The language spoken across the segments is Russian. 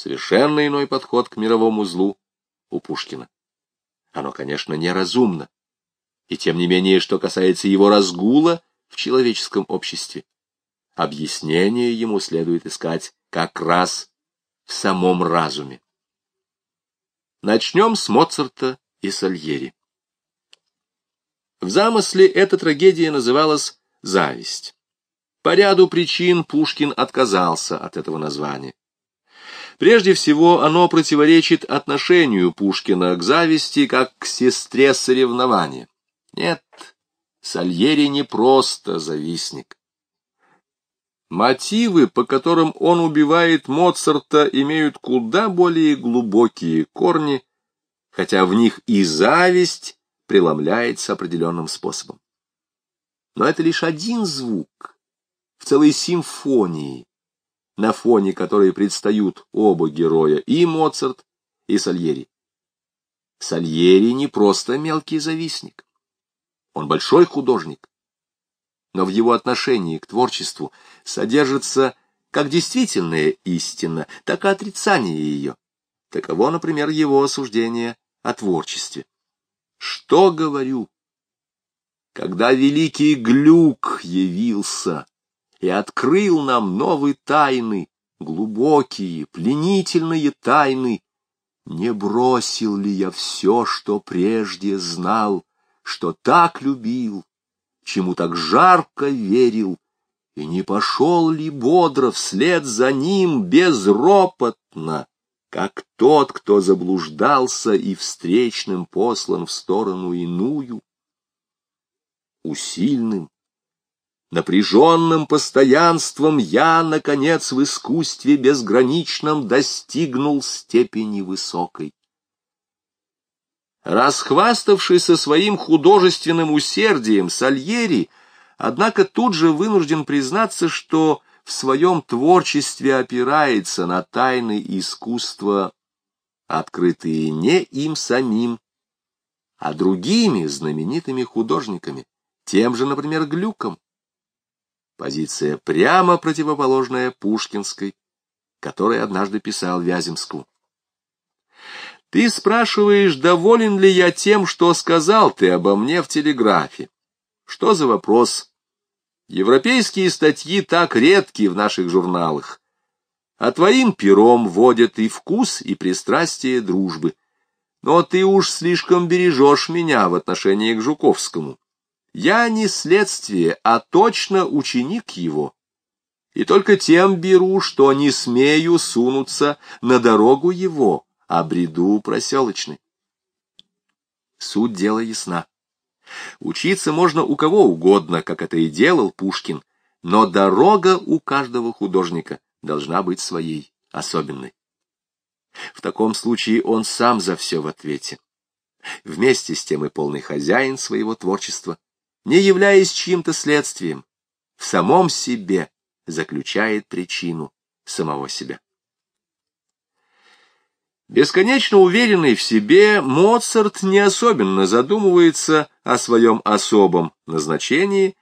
Совершенно иной подход к мировому злу у Пушкина. Оно, конечно, неразумно. И тем не менее, что касается его разгула в человеческом обществе, объяснение ему следует искать как раз в самом разуме. Начнем с Моцарта и Сальери. В замысле эта трагедия называлась «Зависть». По ряду причин Пушкин отказался от этого названия. Прежде всего, оно противоречит отношению Пушкина к зависти как к сестре соревнования. Нет, Сальери не просто завистник. Мотивы, по которым он убивает Моцарта, имеют куда более глубокие корни, хотя в них и зависть преломляется определенным способом. Но это лишь один звук в целой симфонии, на фоне которой предстают оба героя, и Моцарт, и Сальери. Сальери не просто мелкий завистник. Он большой художник. Но в его отношении к творчеству содержится как действительная истина, так и отрицание ее. Таково, например, его осуждение о творчестве. Что говорю? Когда великий Глюк явился, и открыл нам новые тайны, глубокие, пленительные тайны. Не бросил ли я все, что прежде знал, что так любил, чему так жарко верил, и не пошел ли бодро вслед за ним безропотно, как тот, кто заблуждался и встречным послан в сторону иную? Усильным, Напряженным постоянством я, наконец, в искусстве безграничном достигнул степени высокой. Расхваставшийся своим художественным усердием Сальери, однако тут же вынужден признаться, что в своем творчестве опирается на тайны искусства, открытые не им самим, а другими знаменитыми художниками, тем же, например, Глюком. Позиция прямо противоположная Пушкинской, которой однажды писал Вяземскому. Ты спрашиваешь, доволен ли я тем, что сказал ты обо мне в телеграфе? Что за вопрос? Европейские статьи так редки в наших журналах, а твоим пером водят и вкус, и пристрастие дружбы. Но ты уж слишком бережешь меня в отношении к Жуковскому. Я не следствие, а точно ученик его. И только тем беру, что не смею сунуться на дорогу его, а бреду проселочной. Суть дела ясна. Учиться можно у кого угодно, как это и делал Пушкин, но дорога у каждого художника должна быть своей, особенной. В таком случае он сам за все в ответе. Вместе с тем и полный хозяин своего творчества — не являясь чьим-то следствием, в самом себе заключает причину самого себя. Бесконечно уверенный в себе, Моцарт не особенно задумывается о своем особом назначении,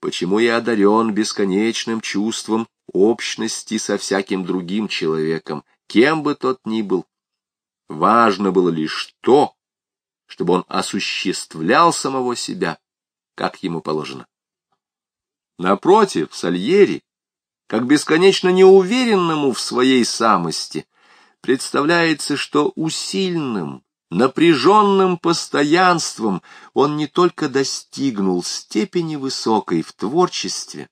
почему и одарен бесконечным чувством общности со всяким другим человеком, кем бы тот ни был. Важно было лишь то, чтобы он осуществлял самого себя, как ему положено. Напротив, Сальери, как бесконечно неуверенному в своей самости, представляется, что усильным, напряженным постоянством он не только достигнул степени высокой в творчестве,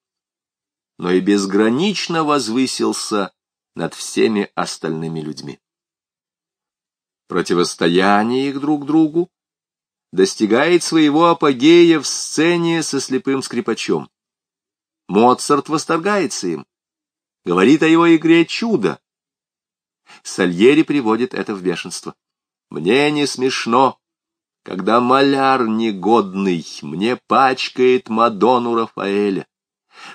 но и безгранично возвысился над всеми остальными людьми. Противостояние их друг другу достигает своего апогея в сцене со слепым скрипачом. Моцарт восторгается им, говорит о его игре чудо. Сальери приводит это в бешенство. Мне не смешно, когда маляр негодный мне пачкает Мадонну Рафаэля.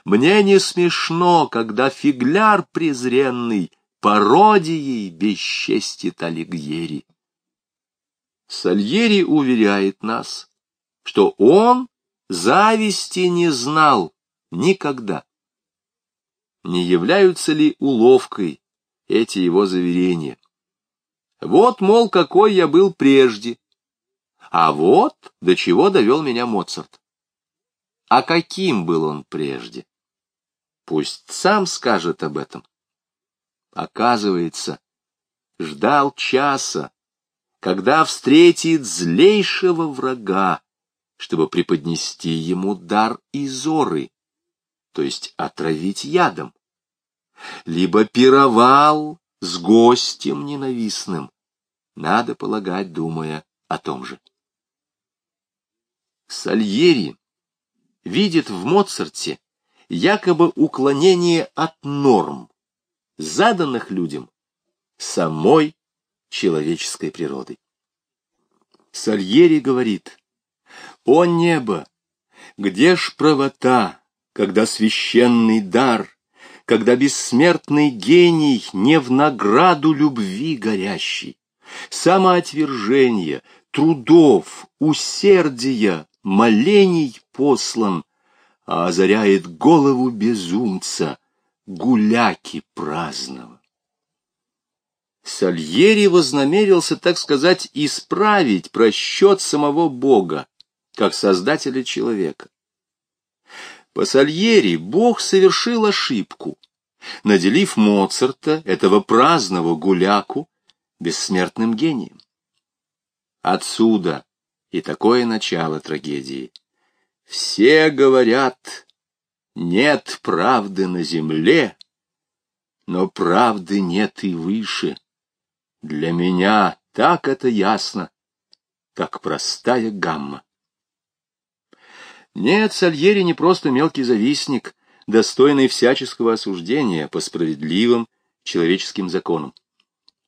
Мне не смешно, когда фигляр презренный пародией бесчестит Алигьери. Сальери уверяет нас, что он зависти не знал никогда. Не являются ли уловкой эти его заверения. Вот, мол, какой я был прежде, а вот до чего довел меня Моцарт. А каким был он прежде? Пусть сам скажет об этом. Оказывается, ждал часа, когда встретит злейшего врага, чтобы преподнести ему дар Изоры, то есть отравить ядом. Либо пировал с гостем ненавистным, надо полагать, думая о том же. Сальери видит в Моцарте якобы уклонение от норм, заданных людям самой человеческой природой. Сальери говорит, «О небо, где ж правота, когда священный дар, когда бессмертный гений не в награду любви горящий, самоотвержения, трудов, усердия, молений послан, а озаряет голову безумца, гуляки праздного. Сальери вознамерился, так сказать, исправить просчет самого Бога, как создателя человека. По Сальери Бог совершил ошибку, наделив Моцарта, этого праздного гуляку, бессмертным гением. Отсюда и такое начало трагедии. Все говорят, нет правды на земле, но правды нет и выше. Для меня так это ясно, как простая гамма. Нет, Сальери не просто мелкий завистник, достойный всяческого осуждения по справедливым человеческим законам.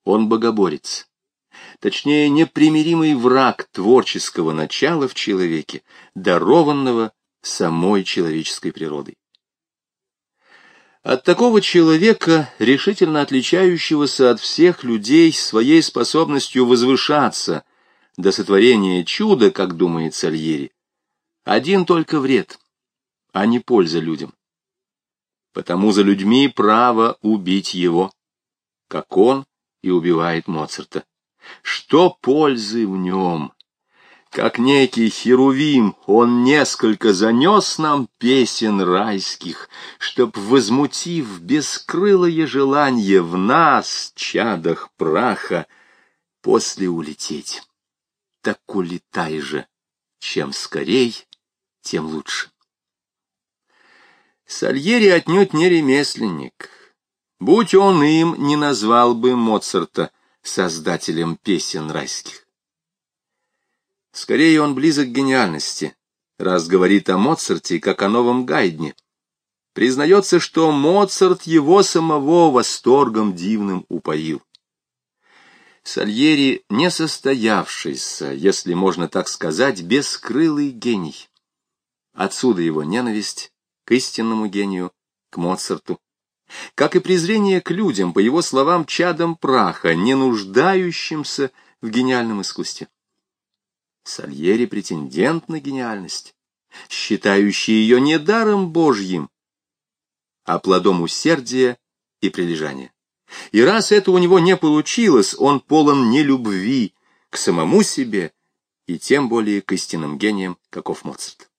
Он богоборец, точнее, непримиримый враг творческого начала в человеке, дарованного самой человеческой природой. От такого человека, решительно отличающегося от всех людей своей способностью возвышаться до сотворения чуда, как думает Сальери, один только вред, а не польза людям. Потому за людьми право убить его, как он и убивает Моцарта. Что пользы в нем? Как некий херувим, он несколько занес нам песен райских, Чтоб, возмутив бескрылое желание в нас, чадах праха, после улететь. Так улетай же, чем скорей, тем лучше. Сальери отнюдь не ремесленник. Будь он им, не назвал бы Моцарта создателем песен райских. Скорее он близок к гениальности, раз говорит о Моцарте, как о новом Гайдне. Признается, что Моцарт его самого восторгом дивным упоил. Сальери не состоявшийся, если можно так сказать, бескрылый гений. Отсюда его ненависть к истинному гению, к Моцарту, как и презрение к людям, по его словам, чадом праха, не нуждающимся в гениальном искусстве. Сальери претендент на гениальность, считающий ее не даром Божьим, а плодом усердия и прилежания. И раз это у него не получилось, он полон нелюбви к самому себе и тем более к истинным гениям, каков Моцарт.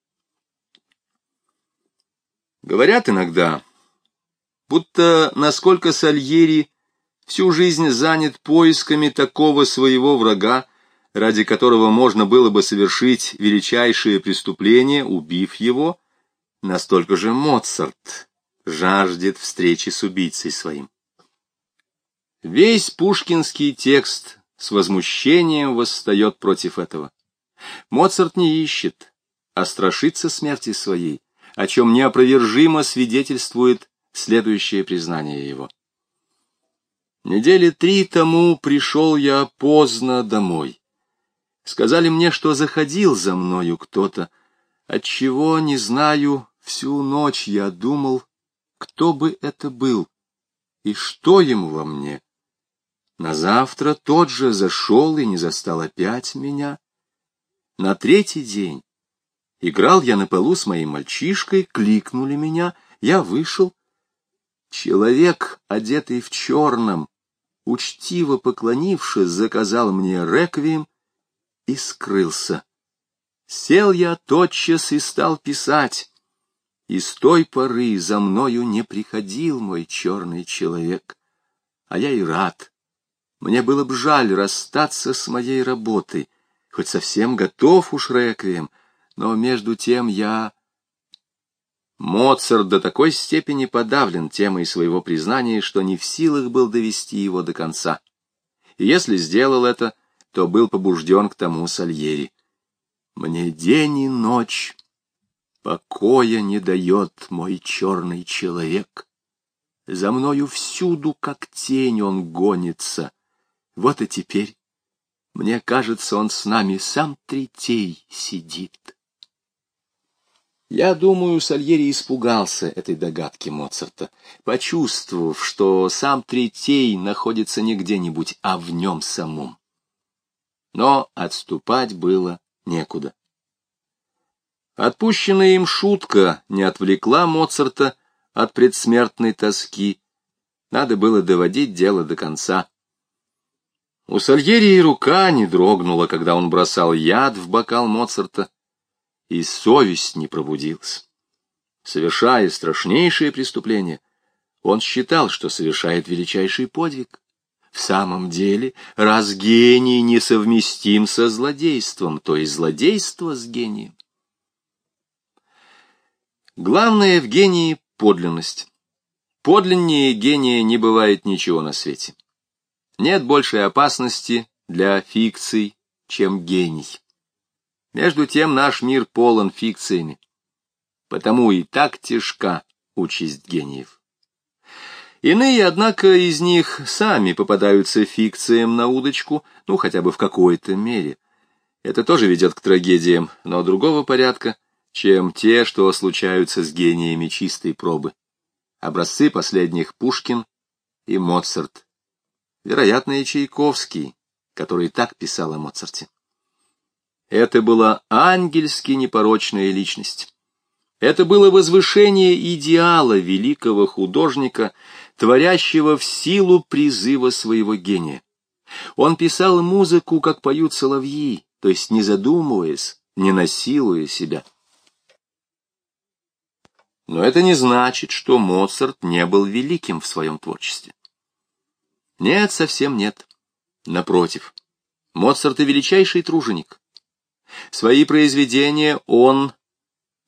Говорят иногда, будто насколько Сальери всю жизнь занят поисками такого своего врага, ради которого можно было бы совершить величайшее преступление, убив его, настолько же Моцарт жаждет встречи с убийцей своим. Весь пушкинский текст с возмущением восстает против этого. Моцарт не ищет, а страшится смерти своей, о чем неопровержимо свидетельствует следующее признание его. Недели три тому пришел я поздно домой. Сказали мне, что заходил за мною кто-то, отчего, не знаю, всю ночь я думал, кто бы это был и что ему во мне. На завтра тот же зашел и не застал опять меня. На третий день Играл я на полу с моим мальчишкой, кликнули меня, я вышел. Человек, одетый в черном, учтиво поклонившись, заказал мне реквием и скрылся. Сел я тотчас и стал писать. И с той поры за мною не приходил мой черный человек. А я и рад. Мне было бы жаль расстаться с моей работой, хоть совсем готов уж реквием, но между тем я... Моцарт до такой степени подавлен темой своего признания, что не в силах был довести его до конца. И если сделал это, то был побужден к тому Сальери. Мне день и ночь покоя не дает мой черный человек. За мною всюду, как тень, он гонится. Вот и теперь, мне кажется, он с нами сам третей сидит. Я думаю, Сальери испугался этой догадки Моцарта, почувствовав, что сам Третей находится не где-нибудь, а в нем самом. Но отступать было некуда. Отпущенная им шутка не отвлекла Моцарта от предсмертной тоски. Надо было доводить дело до конца. У Сальери и рука не дрогнула, когда он бросал яд в бокал Моцарта и совесть не пробудилась. Совершая страшнейшее преступление, он считал, что совершает величайший подвиг. В самом деле, раз гений несовместим со злодейством, то и злодейство с гением. Главное в гении — подлинность. Подлиннее гения не бывает ничего на свете. Нет большей опасности для фикций, чем гений. Между тем наш мир полон фикциями. Потому и так тяжка участь гениев. Иные, однако, из них сами попадаются фикциям на удочку, ну, хотя бы в какой-то мере. Это тоже ведет к трагедиям, но другого порядка, чем те, что случаются с гениями чистой пробы. Образцы последних Пушкин и Моцарт. Вероятно, и Чайковский, который так писал о Моцарте. Это была ангельски непорочная личность. Это было возвышение идеала великого художника, творящего в силу призыва своего гения. Он писал музыку, как поют соловьи, то есть не задумываясь, не насилуя себя. Но это не значит, что Моцарт не был великим в своем творчестве. Нет, совсем нет. Напротив, Моцарт и величайший труженик. Свои произведения он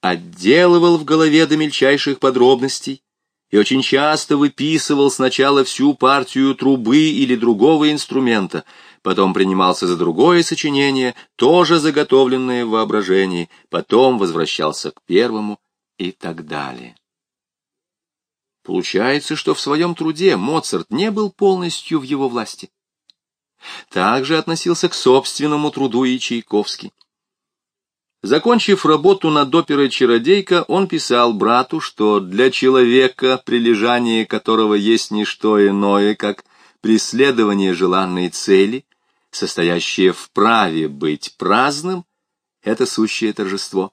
отделывал в голове до мельчайших подробностей и очень часто выписывал сначала всю партию трубы или другого инструмента, потом принимался за другое сочинение, тоже заготовленное в воображении, потом возвращался к первому и так далее. Получается, что в своем труде Моцарт не был полностью в его власти. Также относился к собственному труду и Чайковский. Закончив работу над оперой «Чародейка», он писал брату, что для человека, прилежание которого есть не что иное, как преследование желанной цели, состоящее в праве быть праздным, это сущее торжество.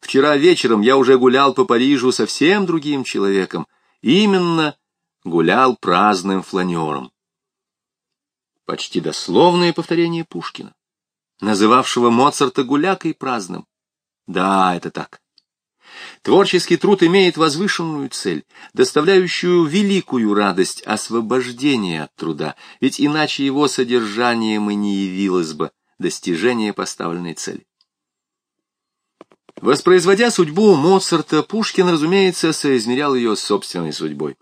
Вчера вечером я уже гулял по Парижу совсем другим человеком, именно гулял праздным фланером. Почти дословное повторение Пушкина называвшего Моцарта гулякой праздным. Да, это так. Творческий труд имеет возвышенную цель, доставляющую великую радость освобождения от труда, ведь иначе его содержанием и не явилось бы достижение поставленной цели. Воспроизводя судьбу Моцарта, Пушкин, разумеется, соизмерял ее с собственной судьбой.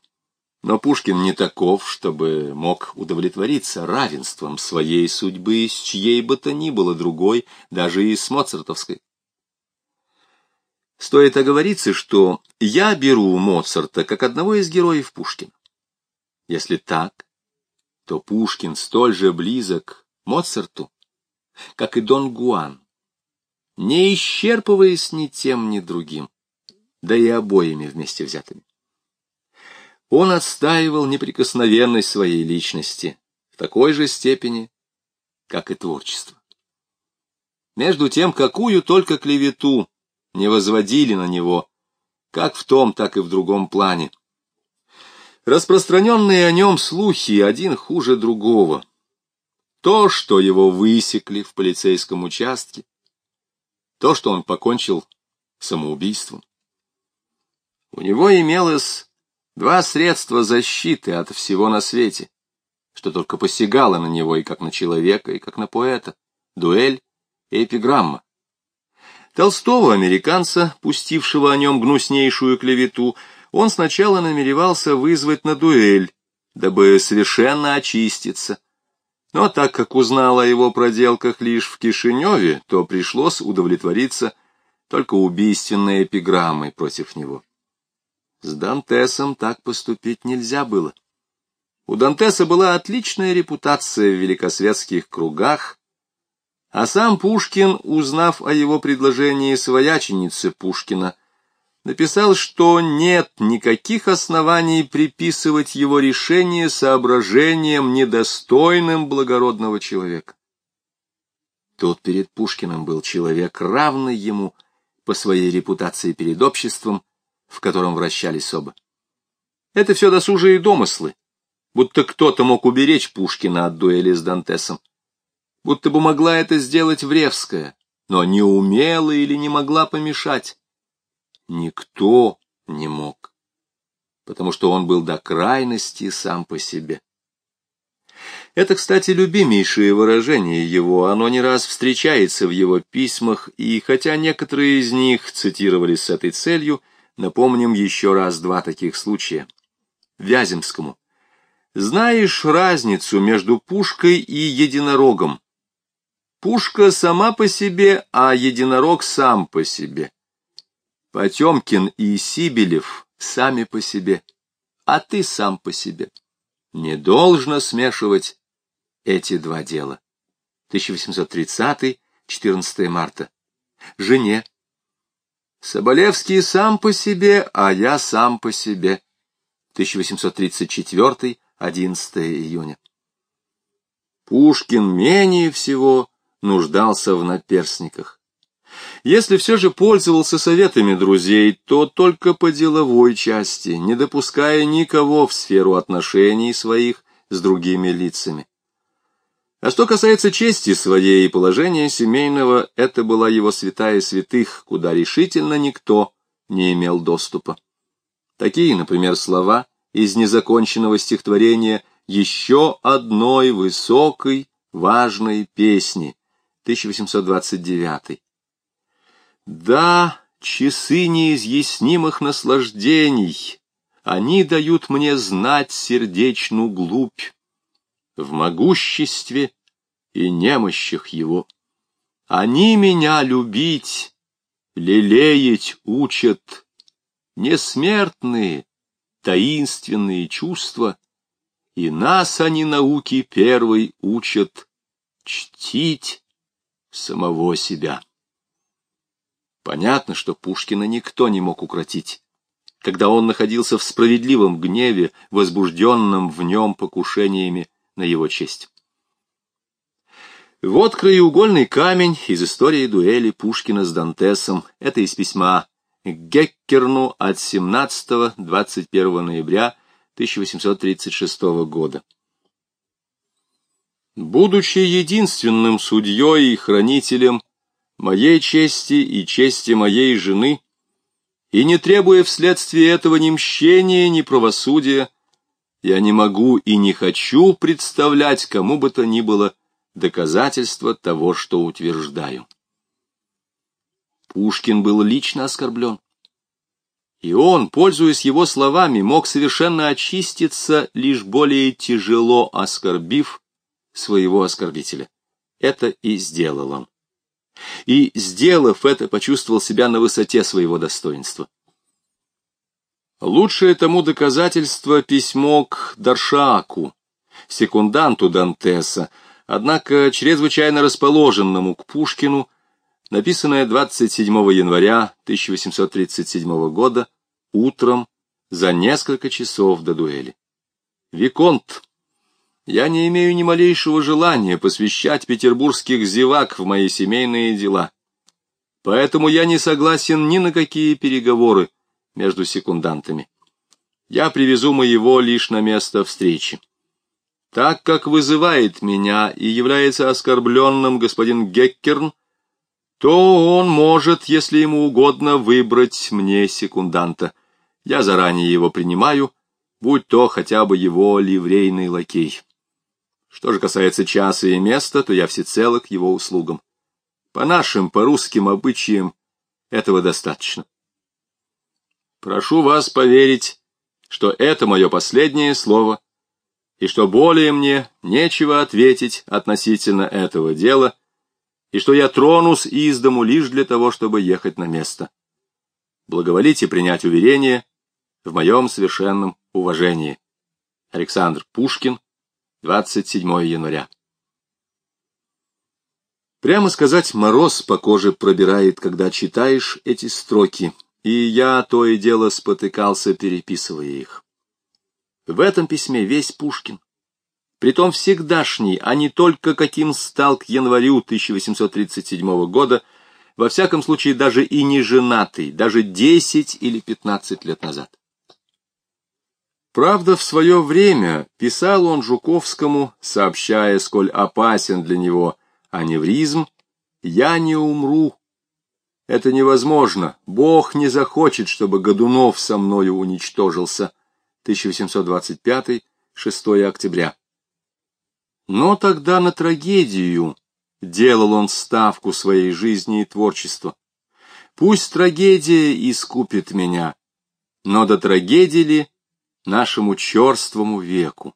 Но Пушкин не таков, чтобы мог удовлетвориться равенством своей судьбы с чьей бы то ни было другой, даже и с моцартовской. Стоит оговориться, что я беру Моцарта как одного из героев Пушкина. Если так, то Пушкин столь же близок Моцарту, как и Дон Гуан, не исчерпываясь ни тем, ни другим, да и обоими вместе взятыми. Он отстаивал неприкосновенность своей личности в такой же степени, как и творчество. Между тем, какую только клевету не возводили на него, как в том, так и в другом плане. Распространенные о нем слухи один хуже другого. То, что его высекли в полицейском участке, то, что он покончил самоубийством. У него имелось два средства защиты от всего на свете, что только посягало на него и как на человека, и как на поэта — дуэль и эпиграмма. Толстого американца, пустившего о нем гнуснейшую клевету, он сначала намеревался вызвать на дуэль, дабы совершенно очиститься. Но так как узнал о его проделках лишь в Кишиневе, то пришлось удовлетвориться только убийственной эпиграммой против него. С Дантесом так поступить нельзя было. У Дантеса была отличная репутация в великосветских кругах, а сам Пушкин, узнав о его предложении свояченицы Пушкина, написал, что нет никаких оснований приписывать его решение соображениям, недостойным благородного человека. Тот перед Пушкиным был человек, равный ему по своей репутации перед обществом, в котором вращались оба. Это все досужие домыслы, будто кто-то мог уберечь Пушкина от дуэли с Дантесом будто бы могла это сделать Вревская, но не умела или не могла помешать. Никто не мог, потому что он был до крайности сам по себе. Это, кстати, любимейшее выражение его, оно не раз встречается в его письмах, и хотя некоторые из них цитировались с этой целью, напомним еще раз два таких случая. Вяземскому. «Знаешь разницу между пушкой и единорогом?» Пушка сама по себе, а единорог сам по себе. Потемкин и Сибелев сами по себе, а ты сам по себе. Не должно смешивать эти два дела. 1830, 14 марта. Жене. Соболевский сам по себе, а я сам по себе. 1834, 11 июня. Пушкин менее всего нуждался в наперсниках. Если все же пользовался советами друзей, то только по деловой части, не допуская никого в сферу отношений своих с другими лицами. А что касается чести своей и положения семейного, это была его святая святых, куда решительно никто не имел доступа. Такие, например, слова из незаконченного стихотворения «Еще одной высокой, важной песни», 1829. Да, часы неизъяснимых наслаждений, они дают мне знать сердечную глубь в могуществе и немощах его. Они меня любить, лелеять учат, несмертные, таинственные чувства, и нас они науки первой учат чтить самого себя. Понятно, что Пушкина никто не мог укротить, когда он находился в справедливом гневе, возбужденном в нем покушениями на его честь. Вот краеугольный камень из истории дуэли Пушкина с Дантесом. Это из письма Геккерну от 17-21 ноября 1836 года. Будучи единственным судьей и хранителем моей чести и чести моей жены, и не требуя вследствие этого ни мщения, ни правосудия, я не могу и не хочу представлять кому бы то ни было доказательства того, что утверждаю. Пушкин был лично оскорблен. И он, пользуясь его словами, мог совершенно очиститься, лишь более тяжело оскорбив своего оскорбителя. Это и сделал он. И, сделав это, почувствовал себя на высоте своего достоинства. Лучшее тому доказательство письмо к Даршааку, секунданту Дантеса, однако чрезвычайно расположенному к Пушкину, написанное 27 января 1837 года утром за несколько часов до дуэли. Виконт, я не имею ни малейшего желания посвящать петербургских зевак в мои семейные дела. Поэтому я не согласен ни на какие переговоры между секундантами. я привезу моего лишь на место встречи. Так как вызывает меня и является оскорбленным господин Геккерн, то он может, если ему угодно, выбрать мне секунданта. Я заранее его принимаю, будь то хотя бы его ливрейный лакей. Что же касается часа и места, то я всецело к его услугам. По нашим, по русским обычаям этого достаточно. Прошу вас поверить, что это мое последнее слово, и что более мне нечего ответить относительно этого дела, и что я тронусь из дому лишь для того, чтобы ехать на место. Благоволите принять уверение в моем совершенном уважении. Александр Пушкин, 27 января. Прямо сказать, мороз по коже пробирает, когда читаешь эти строки, и я то и дело спотыкался, переписывая их. В этом письме весь Пушкин, притом всегдашний, а не только каким стал к январю 1837 года, во всяком случае даже и не женатый, даже 10 или 15 лет назад. Правда, в свое время писал он Жуковскому, сообщая, сколь опасен для него аневризм, «Я не умру, это невозможно. Бог не захочет, чтобы Годунов со мною уничтожился. 1825, 6 октября. Но тогда на трагедию делал он ставку своей жизни и творчества. Пусть трагедия искупит меня, но до трагедии ли нашему черствому веку?